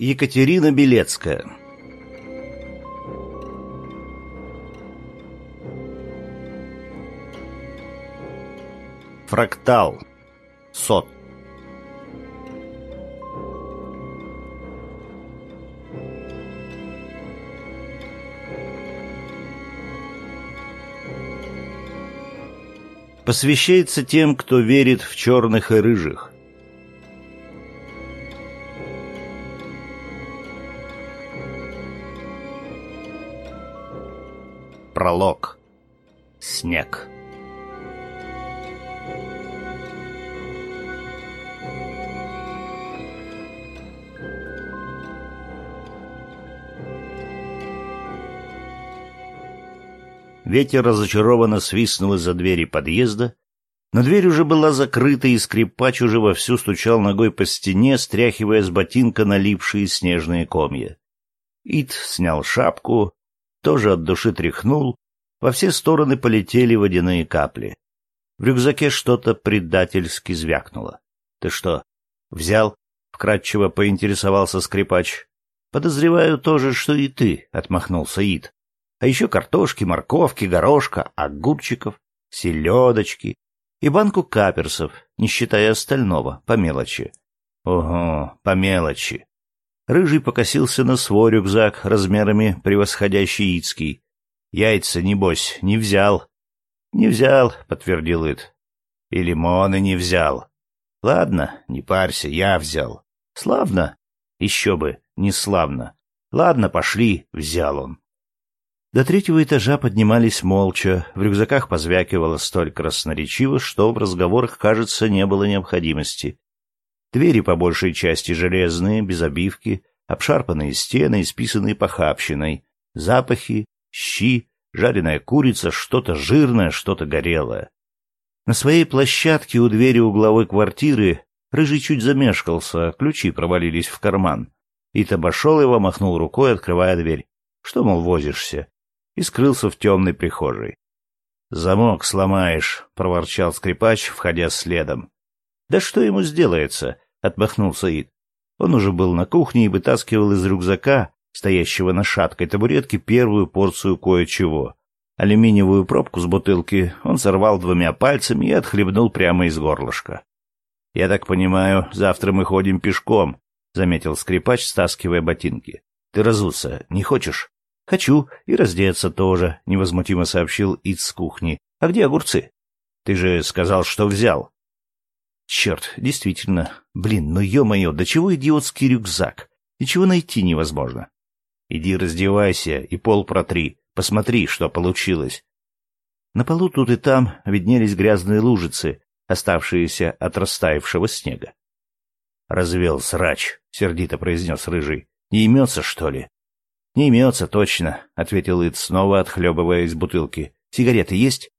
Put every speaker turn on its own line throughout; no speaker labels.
Екатерина Белецкая. Фрактал. Сот. Посвящается тем, кто верит в черных и рыжих. Пролог. Снег. Ветер разочарованно свистнул из-за двери подъезда, но дверь уже была закрыта, и скрипач уже вовсю стучал ногой по стене, стряхивая с ботинка налипшие снежные комья. Ит снял шапку, тоже от души тряхнул, во все стороны полетели водяные капли. В рюкзаке что-то предательски звякнуло. — Ты что, взял? — вкратчиво поинтересовался скрипач. — Подозреваю тоже, что и ты, — отмахнулся Ид. — А еще картошки, морковки, горошка, огурчиков, селедочки и банку каперсов, не считая остального, по мелочи. — Ого, по мелочи. Рыжий покосился на свой рюкзак размерами превосходящий Ицкий. Яйца, небось, не взял. — Не взял, — подтвердил Ит. — И лимоны не взял. — Ладно, не парься, я взял. — Славно? Еще бы, не славно. Ладно, пошли, взял он. До третьего этажа поднимались молча, в рюкзаках позвякивало столь красноречиво, что в разговорах, кажется, не было необходимости. Двери по большей части железные, без обивки, обшарпанные стены, исписанные похабщиной, запахи, щи, жареная курица, что-то жирное, что-то горелое. На своей площадке у двери угловой квартиры Рыжий чуть замешкался, ключи провалились в карман. Обошел его, махнул рукой, открывая дверь. Что, мол, возишься? И скрылся в темной прихожей. «Замок сломаешь», — проворчал скрипач, входя следом. «Да что ему сделается?» — отмахнулся Ид. Он уже был на кухне и вытаскивал из рюкзака, стоящего на шаткой табуретке, первую порцию кое-чего. Алюминиевую пробку с бутылки он сорвал двумя пальцами и отхлебнул прямо из горлышка. «Я так понимаю, завтра мы ходим пешком», — заметил скрипач, стаскивая ботинки. «Ты разуться не хочешь?» «Хочу, и раздеться тоже», — невозмутимо сообщил Ид с кухни. «А где огурцы?» «Ты же сказал, что взял». Черт, действительно. Блин, ну ё-моё, до чего идиотский рюкзак? Ничего найти невозможно. Иди раздевайся и пол протри. Посмотри, что получилось. На полу тут и там виднелись грязные лужицы, оставшиеся от растаявшего снега. «Развел срач», — сердито произнес Рыжий. «Не имется, что ли?» «Не имется, точно», — ответил Ид, снова отхлебывая из бутылки. «Сигареты есть?»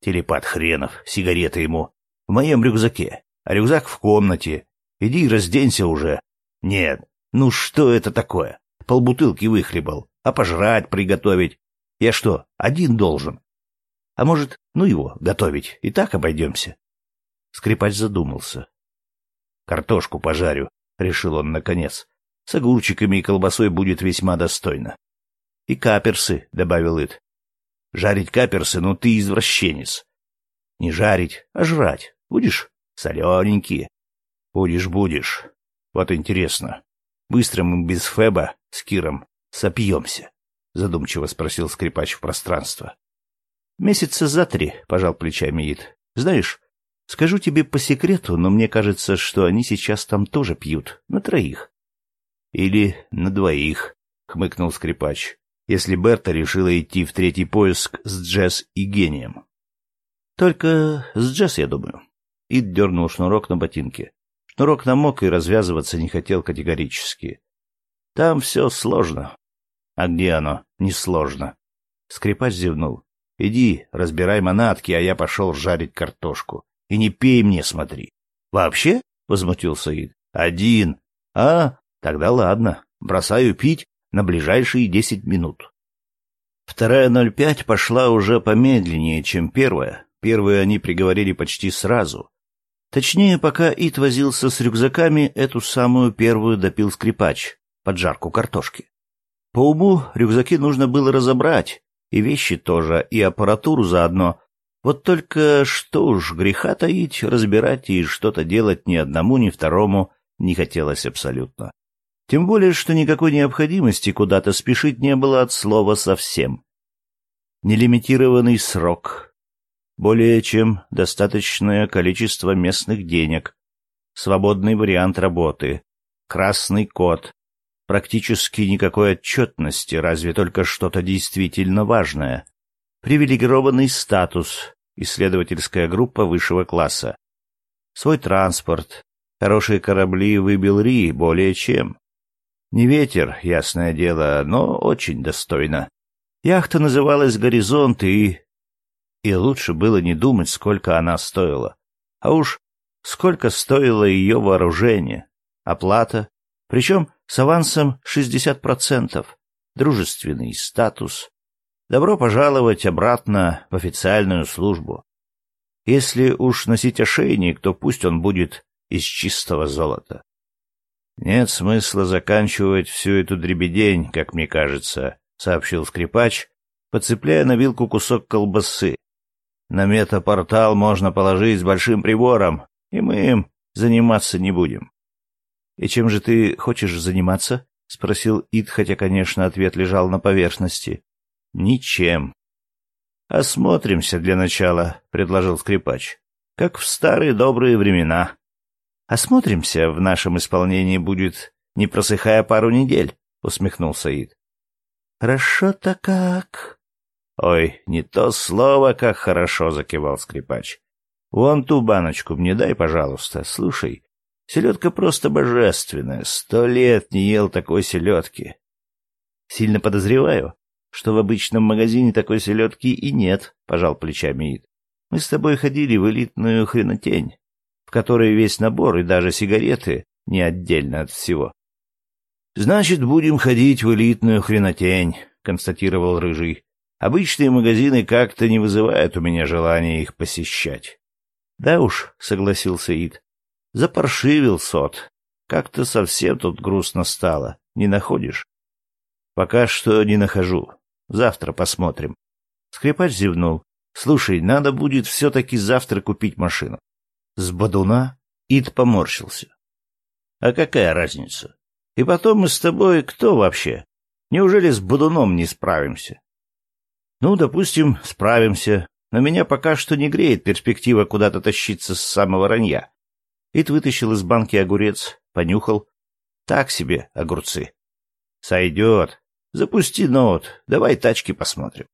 «Телепат хренов, сигареты ему. В моем рюкзаке. А рюкзак в комнате. Иди разденься уже. Нет, ну что это такое? Полбутылки выхлебал. А пожрать приготовить? Я что, один должен? А может, ну его, готовить, и так обойдемся? Скрипач задумался. Картошку пожарю, решил он наконец. С огурчиками и колбасой будет весьма достойно. И каперсы, добавил Ит. Жарить каперсы, ну ты извращенец. Не жарить, а жрать. Будешь? Солененькие. Будешь, будешь. Вот интересно. Быстро мы без Феба с Киром сопьемся? Задумчиво спросил скрипач в пространство. Месяца за три, пожал плечами Ид. Знаешь, скажу тебе по секрету, но мне кажется, что они сейчас там тоже пьют. На троих. Или на двоих, хмыкнул скрипач, если Берта решила идти в третий поиск с Джесс и гением. Только с Джесс, я думаю. Ид дернул шнурок на ботинке. Шнурок намок и развязываться не хотел категорически. Там все сложно. А где оно? Несложно. Скрипач зевнул. Иди, разбирай манатки, а я пошел жарить картошку. И не пей мне, смотри. Вообще? Возмутился Ид. Один. А, тогда ладно. Бросаю пить на ближайшие десять минут. Вторая ноль пять пошла уже помедленнее, чем первая, Первые они приговорили почти сразу. Точнее, пока Ит возился с рюкзаками, эту самую первую допил скрипач. под жарку картошки. По уму рюкзаки нужно было разобрать, и вещи тоже, и аппаратуру заодно. Вот только что уж греха таить, разбирать и что-то делать ни одному, ни второму не хотелось абсолютно. Тем более, что никакой необходимости куда-то спешить не было от слова совсем. Нелимитированный срок. Более чем достаточное количество местных денег. Свободный вариант работы. Красный код. Практически никакой отчетности, разве только что-то действительно важное. Привилегированный статус. Исследовательская группа высшего класса. Свой транспорт. Хорошие корабли выбил Ри более чем. Не ветер, ясное дело, но очень достойно. Яхта называлась «Горизонт» и... И лучше было не думать, сколько она стоила. А уж сколько стоило ее вооружение, оплата, причем с авансом 60%, дружественный статус. Добро пожаловать обратно в официальную службу. Если уж носить ошейник, то пусть он будет из чистого золота. «Нет смысла заканчивать всю эту дребедень, как мне кажется», — сообщил скрипач, подцепляя на вилку кусок колбасы. «На метапортал можно положить с большим прибором, и мы им заниматься не будем». «И чем же ты хочешь заниматься?» — спросил Ид, хотя, конечно, ответ лежал на поверхности. «Ничем». «Осмотримся для начала», — предложил скрипач. «Как в старые добрые времена». Осмотримся, в нашем исполнении будет, не просыхая пару недель, — усмехнулся Ид. — Хорошо-то как? — Ой, не то слово, как хорошо, — закивал скрипач. — Вон ту баночку мне дай, пожалуйста. Слушай, селедка просто божественная. Сто лет не ел такой селедки. Сильно подозреваю, что в обычном магазине такой селедки и нет, — пожал плечами Ид. Мы с тобой ходили в элитную хренотень которой весь набор и даже сигареты не отдельно от всего. «Значит, будем ходить в элитную хренотень», — констатировал Рыжий. «Обычные магазины как-то не вызывают у меня желания их посещать». «Да уж», — согласился Ид. «Запаршивил сот. Как-то совсем тут грустно стало. Не находишь?» «Пока что не нахожу. Завтра посмотрим». Скрипач зевнул. «Слушай, надо будет все-таки завтра купить машину. С бодуна Ид поморщился. А какая разница? И потом мы с тобой кто вообще? Неужели с бодуном не справимся? Ну, допустим, справимся, но меня пока что не греет перспектива куда-то тащиться с самого ранья. Ид вытащил из банки огурец, понюхал. Так себе огурцы. Сойдет. Запусти ноут, давай тачки посмотрим.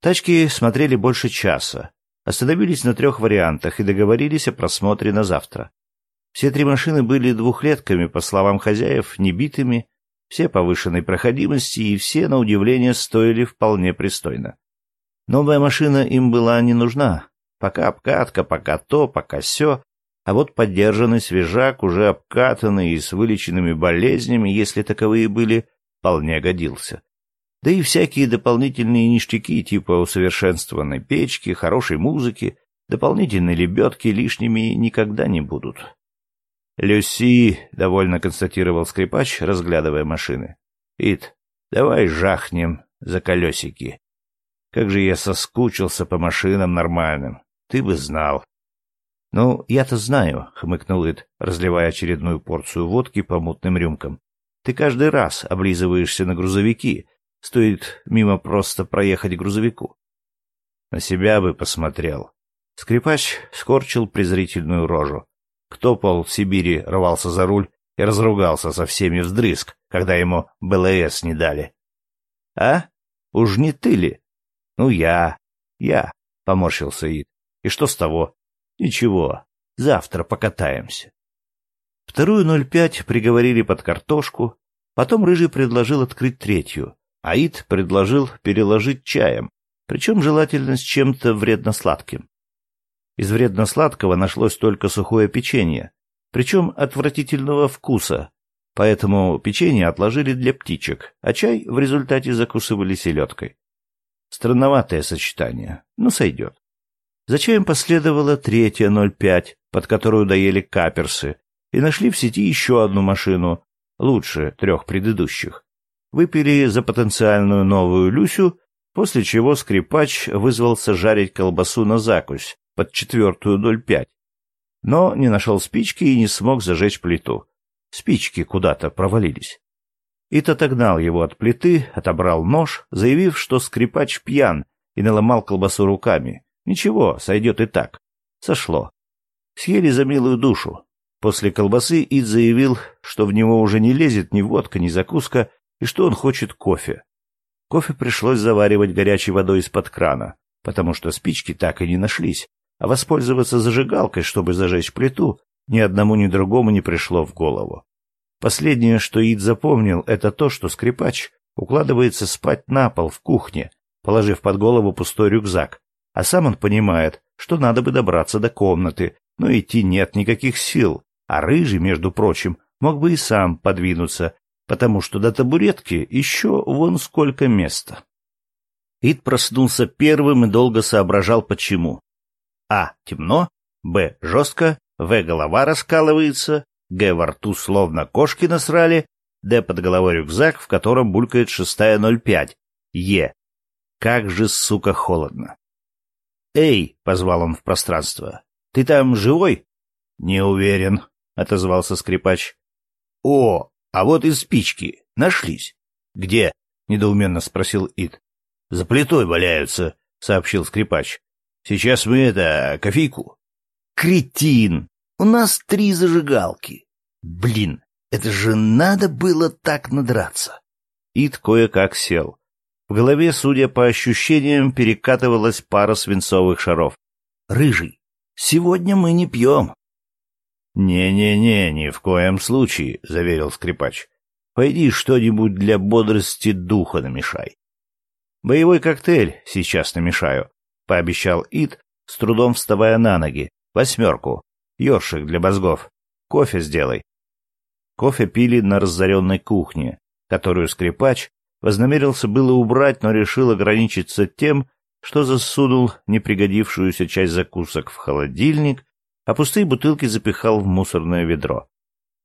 Тачки смотрели больше часа, Остановились на трех вариантах и договорились о просмотре на завтра. Все три машины были двухлетками, по словам хозяев, небитыми, все повышенной проходимости и все, на удивление, стоили вполне пристойно. Новая машина им была не нужна. Пока обкатка, пока то, пока сё. А вот поддержанный свежак, уже обкатанный и с вылеченными болезнями, если таковые были, вполне годился. Да и всякие дополнительные ништяки типа усовершенствованной печки, хорошей музыки, дополнительной лебедки лишними никогда не будут. «Люси», — довольно констатировал скрипач, разглядывая машины. «Ит, давай жахнем за колесики. Как же я соскучился по машинам нормальным. Ты бы знал». «Ну, я-то знаю», — хмыкнул Ит, разливая очередную порцию водки по мутным рюмкам. «Ты каждый раз облизываешься на грузовики, Стоит мимо просто проехать грузовику. На себя бы посмотрел. Скрипач скорчил презрительную рожу. Кто пол в Сибири рвался за руль и разругался со всеми вздрызг, когда ему БЛС не дали. А? Уж не ты ли? Ну, я. Я, — поморщился Ид. И что с того? Ничего, завтра покатаемся. Вторую 0,5 приговорили под картошку, потом Рыжий предложил открыть третью, Аид предложил переложить чаем, причем желательно с чем-то вредно-сладким. Из вредно-сладкого нашлось только сухое печенье, причем отвратительного вкуса, поэтому печенье отложили для птичек, а чай в результате закусывали селедкой. Странноватое сочетание, но сойдет. За чаем последовала третья 05, под которую доели каперсы, и нашли в сети еще одну машину, лучше трех предыдущих. Выпили за потенциальную новую Люсю, после чего скрипач вызвался жарить колбасу на закусь под четвертую доль пять. Но не нашел спички и не смог зажечь плиту. Спички куда-то провалились. Ит отогнал его от плиты, отобрал нож, заявив, что скрипач пьян, и наломал колбасу руками. Ничего, сойдет и так. Сошло. Съели за милую душу. После колбасы Ид заявил, что в него уже не лезет ни водка, ни закуска, и что он хочет кофе. Кофе пришлось заваривать горячей водой из-под крана, потому что спички так и не нашлись, а воспользоваться зажигалкой, чтобы зажечь плиту, ни одному, ни другому не пришло в голову. Последнее, что Ид запомнил, это то, что скрипач укладывается спать на пол в кухне, положив под голову пустой рюкзак, а сам он понимает, что надо бы добраться до комнаты, но идти нет никаких сил, а Рыжий, между прочим, мог бы и сам подвинуться, потому что до табуретки еще вон сколько места. Ид проснулся первым и долго соображал, почему. А. Темно. Б. Жестко. В. Голова раскалывается. Г. Во рту словно кошки насрали. Д. Под головой рюкзак, в котором булькает шестая ноль пять. Е. Как же, сука, холодно. «Эй!» — позвал он в пространство. «Ты там живой?» «Не уверен», — отозвался скрипач. «О, а вот и спички. Нашлись». «Где?» — недоуменно спросил Ит. «За плитой валяются», — сообщил скрипач. «Сейчас мы это... кофейку». «Кретин! У нас три зажигалки. Блин, это же надо было так надраться». Ит кое-как сел. В голове, судя по ощущениям, перекатывалась пара свинцовых шаров. «Рыжий, сегодня мы не пьем». «Не-не-не, ни в коем случае», — заверил скрипач. «Пойди что-нибудь для бодрости духа намешай». «Боевой коктейль сейчас намешаю», — пообещал Ит, с трудом вставая на ноги. «Восьмерку. Ёршик для мозгов. Кофе сделай». Кофе пили на разоренной кухне, которую скрипач Вознамерился было убрать, но решил ограничиться тем, что засунул непригодившуюся часть закусок в холодильник, а пустые бутылки запихал в мусорное ведро.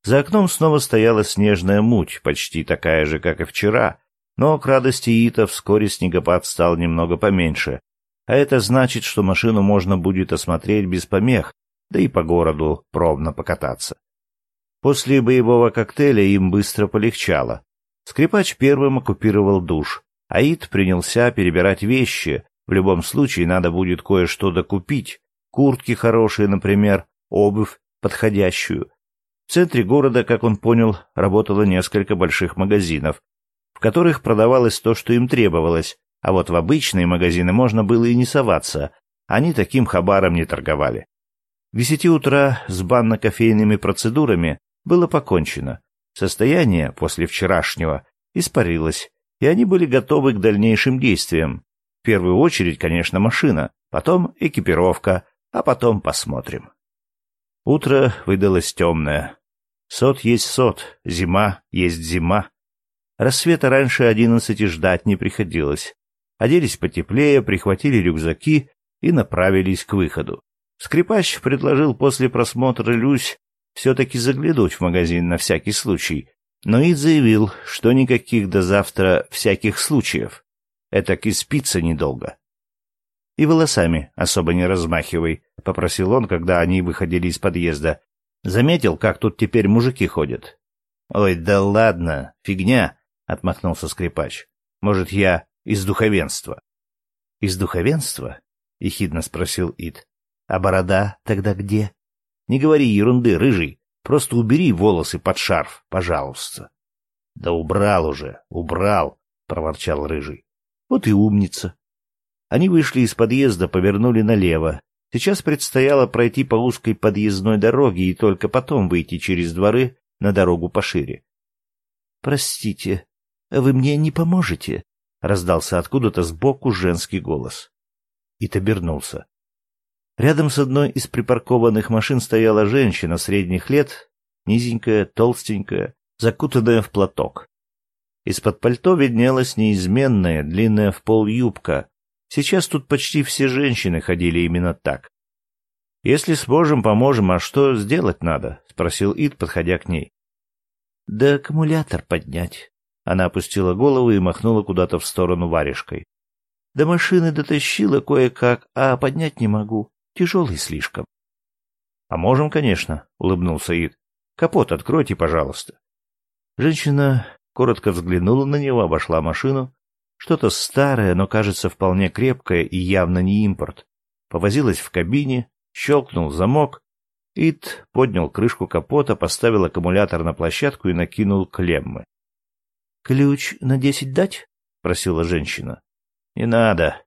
За окном снова стояла снежная муть, почти такая же, как и вчера, но к радости Ита вскоре снегопад стал немного поменьше, а это значит, что машину можно будет осмотреть без помех, да и по городу пробно покататься. После боевого коктейля им быстро полегчало, Скрипач первым оккупировал душ. Аид принялся перебирать вещи. В любом случае надо будет кое-что докупить. Куртки хорошие, например, обувь подходящую. В центре города, как он понял, работало несколько больших магазинов, в которых продавалось то, что им требовалось, а вот в обычные магазины можно было и не соваться, они таким хабаром не торговали. К десяти утра с банно-кофейными процедурами было покончено. Состояние после вчерашнего испарилось, и они были готовы к дальнейшим действиям. В первую очередь, конечно, машина, потом экипировка, а потом посмотрим. Утро выдалось темное. Сот есть сот, зима есть зима. Рассвета раньше одиннадцати ждать не приходилось. Оделись потеплее, прихватили рюкзаки и направились к выходу. Скрипач предложил после просмотра Люсь все-таки заглянуть в магазин на всякий случай, но Ид заявил, что никаких до завтра всяких случаев. Это и спится недолго. «И волосами особо не размахивай», — попросил он, когда они выходили из подъезда. «Заметил, как тут теперь мужики ходят?» «Ой, да ладно, фигня», — отмахнулся скрипач. «Может, я из духовенства?» «Из духовенства?» — ехидно спросил Ид. «А борода тогда где?» Не говори ерунды, рыжий. Просто убери волосы под шарф, пожалуйста. — Да убрал уже, убрал, — проворчал рыжий. — Вот и умница. Они вышли из подъезда, повернули налево. Сейчас предстояло пройти по узкой подъездной дороге и только потом выйти через дворы на дорогу пошире. — Простите, вы мне не поможете? — раздался откуда-то сбоку женский голос. Ит обернулся. Рядом с одной из припаркованных машин стояла женщина средних лет, низенькая, толстенькая, закутанная в платок. Из-под пальто виднелась неизменная, длинная в пол юбка. Сейчас тут почти все женщины ходили именно так. «Если сможем, поможем, а что сделать надо?» — спросил Ид, подходя к ней. Да аккумулятор поднять. Она опустила голову и махнула куда-то в сторону варежкой. До машины дотащила кое-как, а поднять не могу. Тяжелый слишком. — А можем, конечно, — улыбнулся Ид. — Капот откройте, пожалуйста. Женщина коротко взглянула на него, обошла машину. Что-то старое, но, кажется, вполне крепкое и явно не импорт. Повозилась в кабине, щелкнул замок. Ид поднял крышку капота, поставил аккумулятор на площадку и накинул клеммы. — Ключ на десять дать? — просила женщина. — Не надо.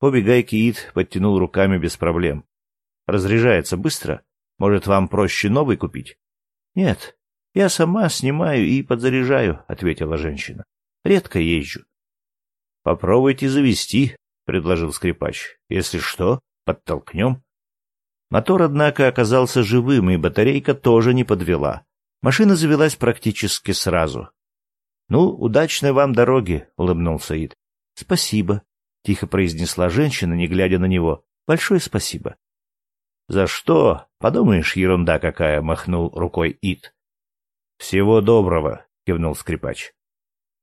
Обе гайки Ид подтянул руками без проблем. — Разряжается быстро. Может, вам проще новый купить? — Нет, я сама снимаю и подзаряжаю, — ответила женщина. — Редко езжу. — Попробуйте завести, — предложил скрипач. — Если что, подтолкнем. Мотор, однако, оказался живым, и батарейка тоже не подвела. Машина завелась практически сразу. — Ну, удачной вам дороги, — улыбнулся Ид. — Спасибо, — тихо произнесла женщина, не глядя на него. — Большое спасибо. — За что? Подумаешь, ерунда какая, — махнул рукой Ид. — Всего доброго, — кивнул скрипач.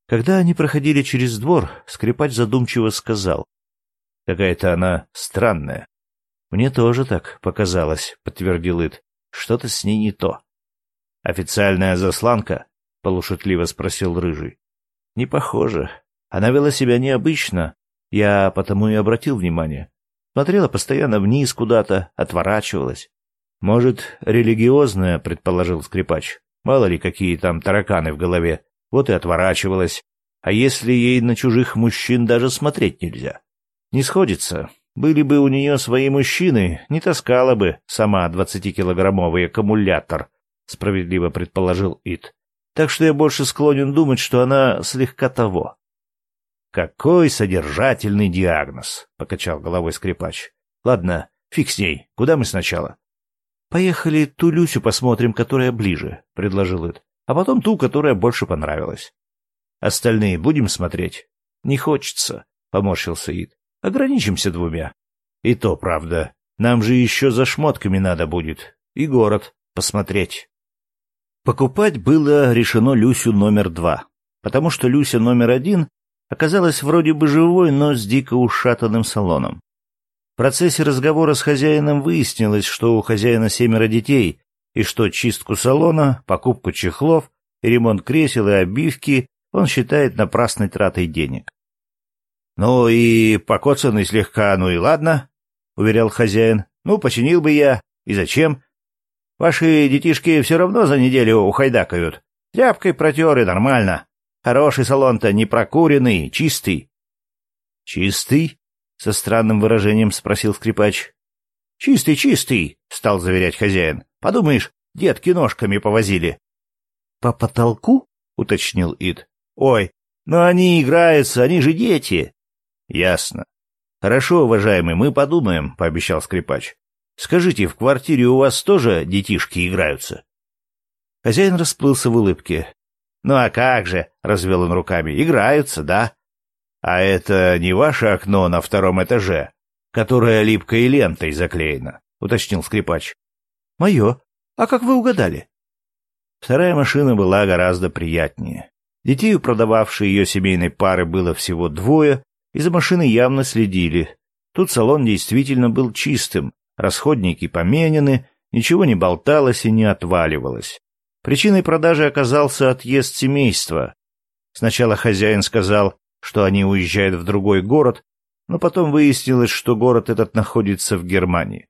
Когда они проходили через двор, скрипач задумчиво сказал. — Какая-то она странная. — Мне тоже так показалось, — подтвердил Ид. — Что-то с ней не то. — Официальная засланка? — полушутливо спросил Рыжий. — Не похоже. Она вела себя необычно. Я потому и обратил внимание. Смотрела постоянно вниз куда-то, отворачивалась. — Может, религиозная, — предположил скрипач. Мало ли, какие там тараканы в голове. Вот и отворачивалась. А если ей на чужих мужчин даже смотреть нельзя? Не сходится. Были бы у нее свои мужчины, не таскала бы сама двадцатикилограммовый аккумулятор, — справедливо предположил Ит так что я больше склонен думать, что она слегка того. «Какой содержательный диагноз!» — покачал головой скрипач. «Ладно, фиг с ней. Куда мы сначала?» «Поехали ту Люсю посмотрим, которая ближе», — предложил Ид. «А потом ту, которая больше понравилась». «Остальные будем смотреть?» «Не хочется», — поморщился Ид. «Ограничимся двумя». «И то правда. Нам же еще за шмотками надо будет. И город посмотреть». Покупать было решено Люсю номер два, потому что Люся номер один оказалась вроде бы живой, но с дико ушатанным салоном. В процессе разговора с хозяином выяснилось, что у хозяина семеро детей, и что чистку салона, покупку чехлов, ремонт кресел и обивки он считает напрасной тратой денег. «Ну и покоцанный слегка, ну и ладно», — уверял хозяин. «Ну, починил бы я. И зачем? Ваши детишки все равно за неделю ухайдакают. Тряпкой протер и нормально. Хороший салон-то, не прокуренный, чистый. — Чистый? — со странным выражением спросил скрипач. — Чистый, чистый, — стал заверять хозяин. — Подумаешь, детки ножками повозили. — По потолку? — уточнил Ид. — Ой, но они играются, они же дети. — Ясно. — Хорошо, уважаемый, мы подумаем, — пообещал скрипач. Скажите, в квартире у вас тоже детишки играются? Хозяин расплылся в улыбке. Ну а как же, развел он руками. Играются, да? А это не ваше окно на втором этаже, которое липкой лентой заклеено, уточнил скрипач. Мое. А как вы угадали? Вторая машина была гораздо приятнее. Детей у продававшей ее семейной пары было всего двое, и за машиной явно следили. Тут салон действительно был чистым, расходники поменены, ничего не болталось и не отваливалось. Причиной продажи оказался отъезд семейства. Сначала хозяин сказал, что они уезжают в другой город, но потом выяснилось, что город этот находится в Германии.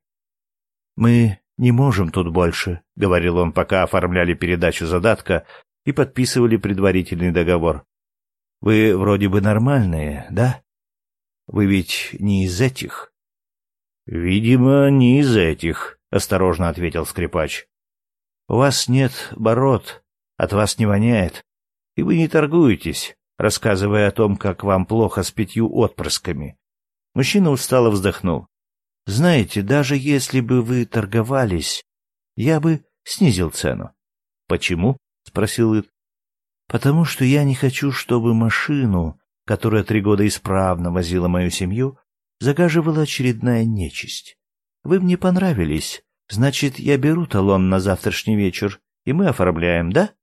«Мы не можем тут больше», — говорил он, пока оформляли передачу задатка и подписывали предварительный договор. «Вы вроде бы нормальные, да? Вы ведь не из этих?» «Видимо, не из этих», — осторожно ответил скрипач. «У вас нет бород, от вас не воняет, и вы не торгуетесь, рассказывая о том, как вам плохо с пятью отпрысками». Мужчина устало вздохнул. «Знаете, даже если бы вы торговались, я бы снизил цену». «Почему?» — спросил Ид. «Потому что я не хочу, чтобы машину, которая три года исправно возила мою семью, загаживала очередная нечисть. Вы мне понравились, значит, я беру талон на завтрашний вечер, и мы оформляем, да?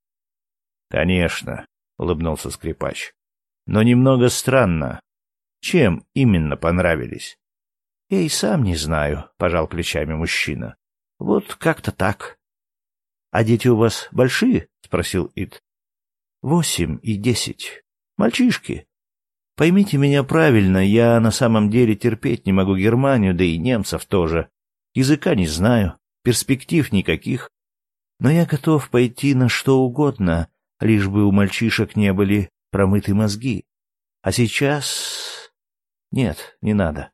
Конечно, улыбнулся скрипач. Но немного странно. Чем именно понравились?
Я и сам не знаю, пожал плечами мужчина. Вот как-то так. А дети у вас большие? спросил Ит. Восемь и десять. Мальчишки. Поймите меня правильно, я на самом деле терпеть не могу Германию, да и немцев тоже. Языка не знаю, перспектив никаких. Но я готов пойти на что угодно, лишь бы у мальчишек не были промыты мозги. А сейчас... Нет, не надо.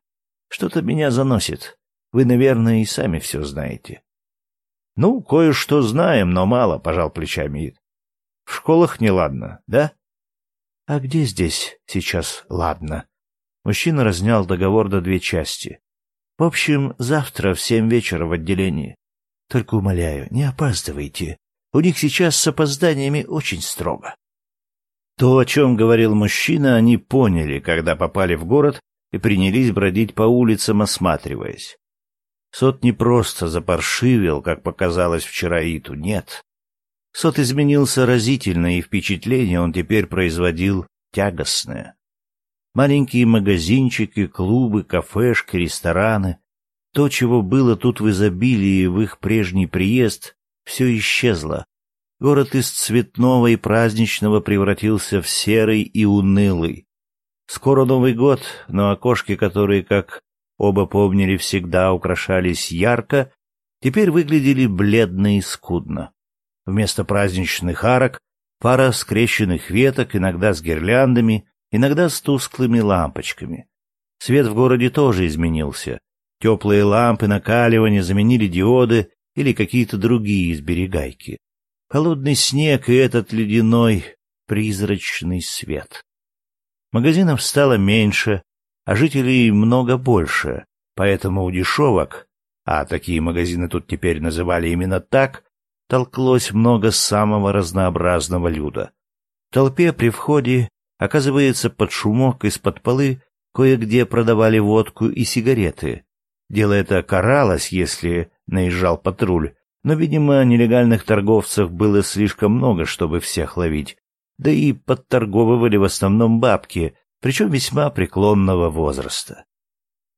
Что-то меня заносит. Вы, наверное, и сами все знаете.
— Ну, кое-что знаем, но мало, — пожал плечами Ид. — В школах неладно, да?
— А где здесь сейчас ладно? Мужчина разнял договор до две части. В общем, завтра в семь вечера в отделении. Только умоляю, не опаздывайте. У них сейчас с опозданиями очень строго.
То, о чем говорил мужчина, они поняли, когда попали в город и принялись бродить по улицам, осматриваясь. Сот не просто запаршивил, как показалось вчера Иту, нет. Сот изменился разительно, и впечатление он теперь производил тягостное. Маленькие магазинчики, клубы, кафешки, рестораны. То, чего было тут в изобилии в их прежний приезд, все исчезло. Город из цветного и праздничного превратился в серый и унылый. Скоро Новый год, но окошки, которые, как оба помнили, всегда украшались ярко, теперь выглядели бледно и скудно. Вместо праздничных арок пара скрещенных веток, иногда с гирляндами, иногда с тусклыми лампочками. Свет в городе тоже изменился. Теплые лампы накаливания заменили диоды или какие-то другие сберегайки. Холодный снег и этот ледяной призрачный свет. Магазинов стало меньше, а жителей много больше, поэтому у дешевок, а такие магазины тут теперь называли именно так, толклось много самого разнообразного люда. В толпе при входе Оказывается, под шумок из-под полы кое-где продавали водку и сигареты. Дело это каралось, если наезжал патруль, но, видимо, нелегальных торговцев было слишком много, чтобы всех ловить. Да и подторговывали в основном бабки, причем весьма преклонного возраста.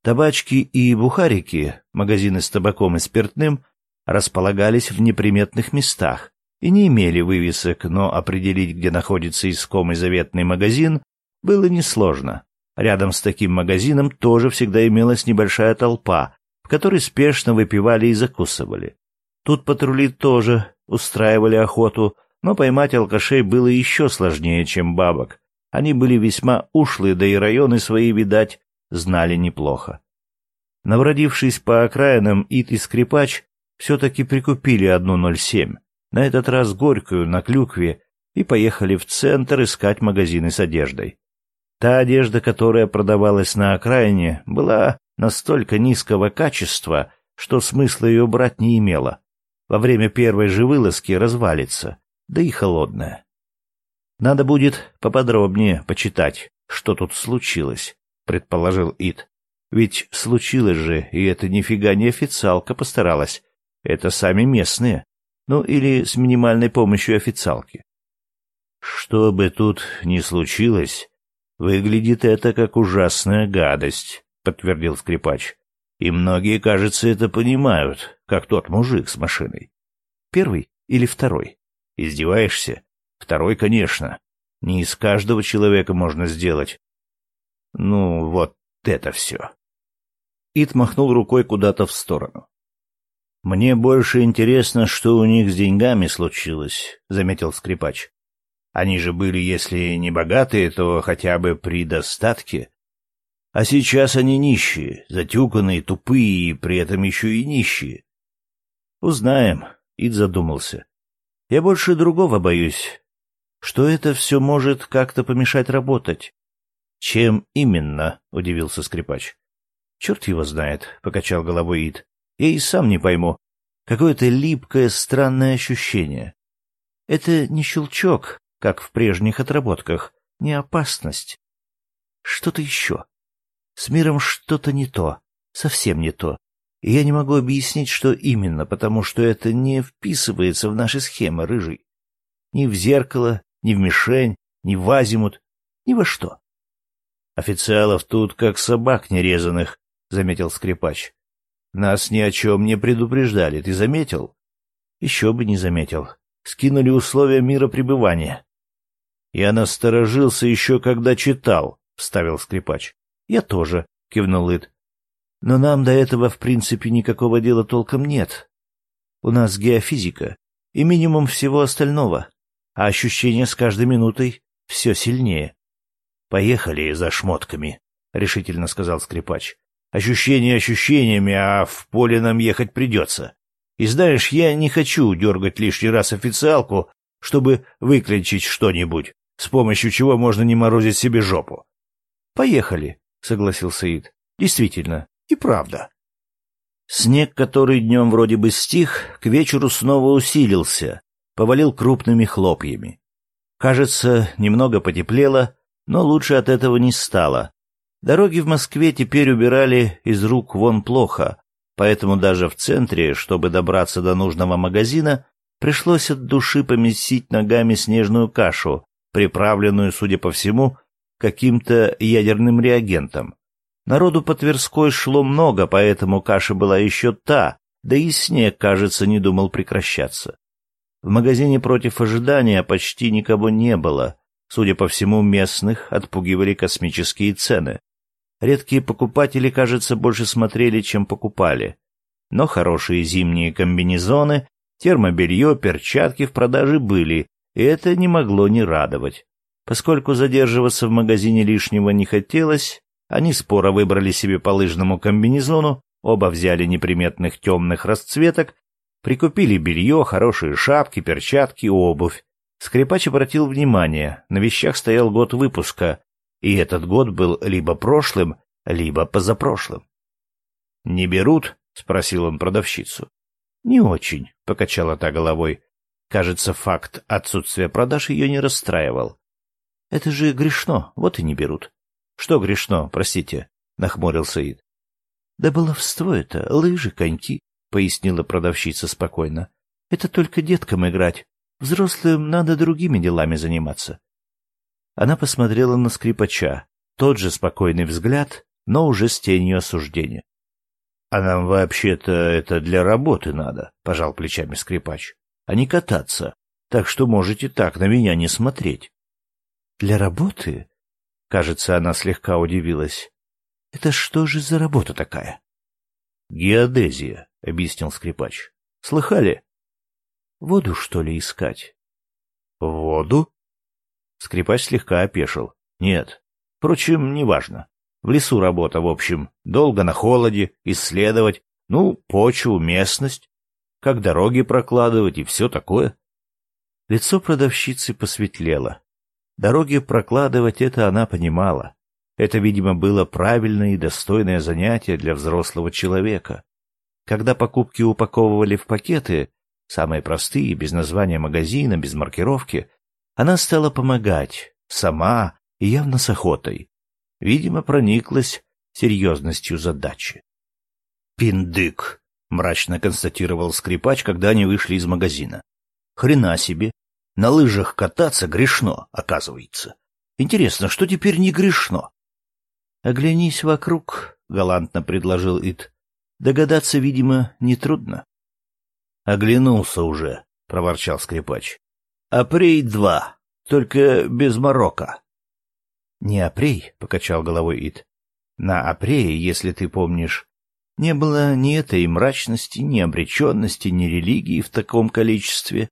Табачки и бухарики, магазины с табаком и спиртным, располагались в неприметных местах, и не имели вывесок, но определить, где находится искомый заветный магазин, было несложно. Рядом с таким магазином тоже всегда имелась небольшая толпа, в которой спешно выпивали и закусывали. Тут патрули тоже устраивали охоту, но поймать алкашей было еще сложнее, чем бабок. Они были весьма ушлые, да и районы свои, видать, знали неплохо. Навродившись по окраинам, Ит и Скрипач все-таки прикупили одну ноль семь на этот раз горькую, на клюкве, и поехали в центр искать магазины с одеждой. Та одежда, которая продавалась на окраине, была настолько низкого качества, что смысла ее брать не имело. Во время первой же вылазки развалится, да и холодная. Надо будет поподробнее почитать, что тут случилось, предположил Ит. Ведь случилось же, и это нифига не официалка постаралась. Это сами местные ну или с минимальной помощью официалки. Что бы тут ни случилось, выглядит это как ужасная гадость, подтвердил скрипач. И многие, кажется, это понимают, как тот мужик с машиной. Первый или второй? Издеваешься? Второй, конечно. Не из каждого человека можно сделать. Ну, вот это все. Ит махнул рукой куда-то в сторону. «Мне больше интересно, что у них с деньгами случилось», — заметил скрипач. «Они же были, если не богатые, то хотя бы при достатке. А сейчас они нищие, затюканные, тупые и при этом еще и нищие». «Узнаем», — Ид задумался. «Я больше другого боюсь. Что это все может как-то помешать работать?» «Чем именно?» — удивился скрипач. «Черт его знает», — покачал головой Ид. Я и сам не пойму. Какое-то липкое, странное ощущение. Это не щелчок, как в прежних отработках, не опасность. Что-то еще. С миром что-то не то, совсем не то. И я не могу объяснить, что именно, потому что это не вписывается в наши схемы, рыжий. Ни в зеркало,
ни в мишень, ни в азимут, ни во что.
Официалов тут как собак нерезанных, — заметил скрипач. Нас ни о чем не предупреждали, ты заметил?
Еще бы не заметил. Скинули условия мира пребывания.
Я насторожился еще, когда читал, — вставил скрипач.
Я тоже, — кивнул Ид. Но нам до этого, в принципе, никакого дела толком нет. У нас геофизика и минимум всего остального, а ощущение с каждой минутой все сильнее.
«Поехали за шмотками», — решительно сказал скрипач. «Ощущения ощущениями, а в поле нам ехать придется. И знаешь, я не хочу дергать лишний раз официалку, чтобы выключить что-нибудь, с помощью чего можно не морозить себе жопу».
«Поехали», — согласился Ид. «Действительно, и правда».
Снег, который днем вроде бы стих, к вечеру снова усилился, повалил крупными хлопьями. Кажется, немного потеплело, но лучше от этого не стало. Дороги в Москве теперь убирали из рук вон плохо, поэтому даже в центре, чтобы добраться до нужного магазина, пришлось от души поместить ногами снежную кашу, приправленную, судя по всему, каким-то ядерным реагентом. Народу по Тверской шло много, поэтому каша была еще та, да и снег, кажется, не думал прекращаться. В магазине против ожидания почти никого не было, Судя по всему, местных отпугивали космические цены. Редкие покупатели, кажется, больше смотрели, чем покупали. Но хорошие зимние комбинезоны, термобелье, перчатки в продаже были, и это не могло не радовать. Поскольку задерживаться в магазине лишнего не хотелось, они споро выбрали себе по лыжному комбинезону, оба взяли неприметных темных расцветок, прикупили белье, хорошие шапки, перчатки, обувь. Скрипач обратил внимание, на вещах стоял год выпуска, и этот год был либо прошлым, либо позапрошлым. «Не берут?» — спросил он продавщицу.
«Не очень», — покачала та головой. Кажется, факт отсутствия продаж ее не расстраивал. «Это же грешно, вот и не берут». «Что грешно, простите?» — нахмурился Ид. «Да баловство это, лыжи, коньки», — пояснила продавщица спокойно. «Это только деткам играть, Взрослым надо другими делами заниматься. Она посмотрела на скрипача. Тот же спокойный взгляд, но уже с тенью осуждения.
— А нам вообще-то это для работы надо, — пожал плечами скрипач, — а не кататься. Так что можете так на меня не смотреть.
— Для работы? Кажется, она слегка удивилась. — Это что же за работа такая?
— Геодезия, — объяснил скрипач. — Слыхали?
Воду, что ли, искать?
Воду?
Скрипач слегка опешил.
Нет. Впрочем, неважно. В лесу работа, в общем. Долго на холоде, исследовать. Ну, почву, местность. Как дороги прокладывать и все такое.
Лицо продавщицы посветлело. Дороги прокладывать это она понимала. Это, видимо, было правильное и достойное занятие для взрослого человека. Когда покупки упаковывали в пакеты, самые простые, без названия магазина, без маркировки, она стала помогать, сама и явно с охотой. Видимо, прониклась серьезностью задачи.
«Пиндык», — мрачно констатировал скрипач, когда они вышли из магазина. «Хрена себе! На лыжах кататься грешно, оказывается. Интересно, что теперь не грешно?»
«Оглянись вокруг», — галантно предложил Ит. «Догадаться, видимо, нетрудно».
Оглянулся уже, — проворчал скрипач. Апрей два, только без Марокко.
Не Апрей, — покачал головой Ит. На Апрее, если ты помнишь, не было ни этой мрачности, ни обреченности, ни религии в таком количестве.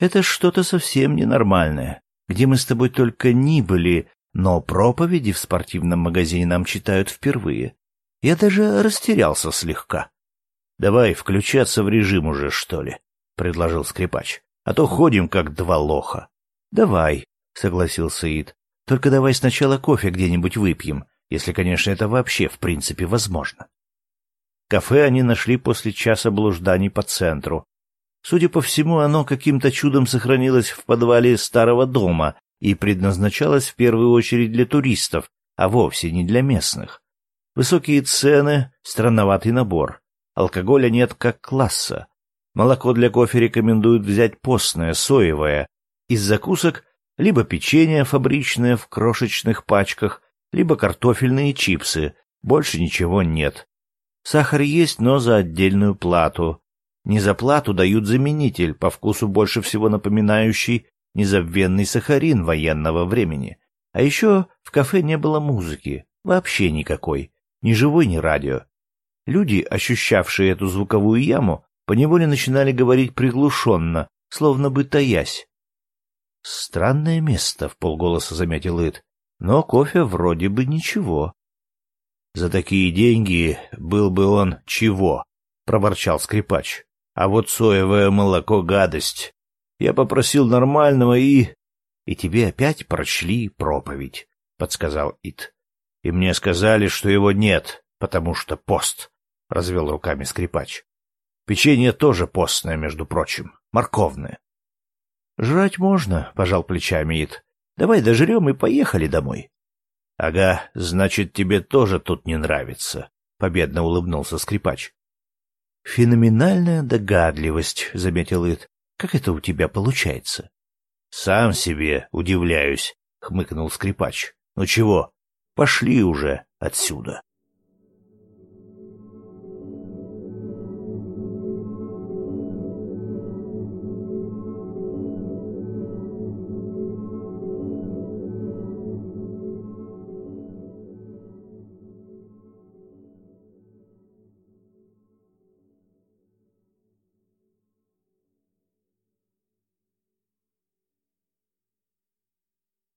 Это что-то совсем ненормальное, где мы с тобой только ни были, но проповеди в спортивном магазине нам читают впервые. Я даже растерялся слегка.
— Давай включаться в режим уже, что ли, — предложил скрипач. — А то ходим, как два лоха.
— Давай, — согласился Ид. — Только давай сначала кофе где-нибудь выпьем, если, конечно, это вообще в принципе возможно.
Кафе они нашли после часа блужданий по центру. Судя по всему, оно каким-то чудом сохранилось в подвале старого дома и предназначалось в первую очередь для туристов, а вовсе не для местных. Высокие цены, странноватый набор. Алкоголя нет как класса. Молоко для кофе рекомендуют взять постное, соевое. Из закусок
Либо печенье фабричное в крошечных пачках, либо картофельные чипсы. Больше ничего нет. Сахар есть, но за отдельную плату. Не за плату дают заменитель, по вкусу больше всего напоминающий незабвенный сахарин военного времени. А еще в кафе не было музыки, вообще никакой, ни живой, ни радио. Люди, ощущавшие эту звуковую яму, поневоле начинали говорить приглушенно, словно бы таясь. «Странное место», — в полголоса заметил Ит, — «но кофе вроде бы ничего».
«За такие деньги был бы он чего?» — проворчал скрипач. «А вот соевое молоко — гадость. Я попросил нормального и...»
«И тебе опять прочли проповедь», — подсказал Ит.
«И мне сказали, что его нет, потому что пост», — развел руками скрипач. «Печенье тоже постное, между прочим, морковное».
«Жрать можно», — пожал плечами Ит. «Давай дожрем и поехали домой».
«Ага, значит, тебе тоже тут не нравится», — победно улыбнулся скрипач.
«Феноменальная догадливость», — заметил Ит. «Как это у тебя получается?»
«Сам себе удивляюсь», — хмыкнул скрипач. «Ну чего, пошли уже отсюда».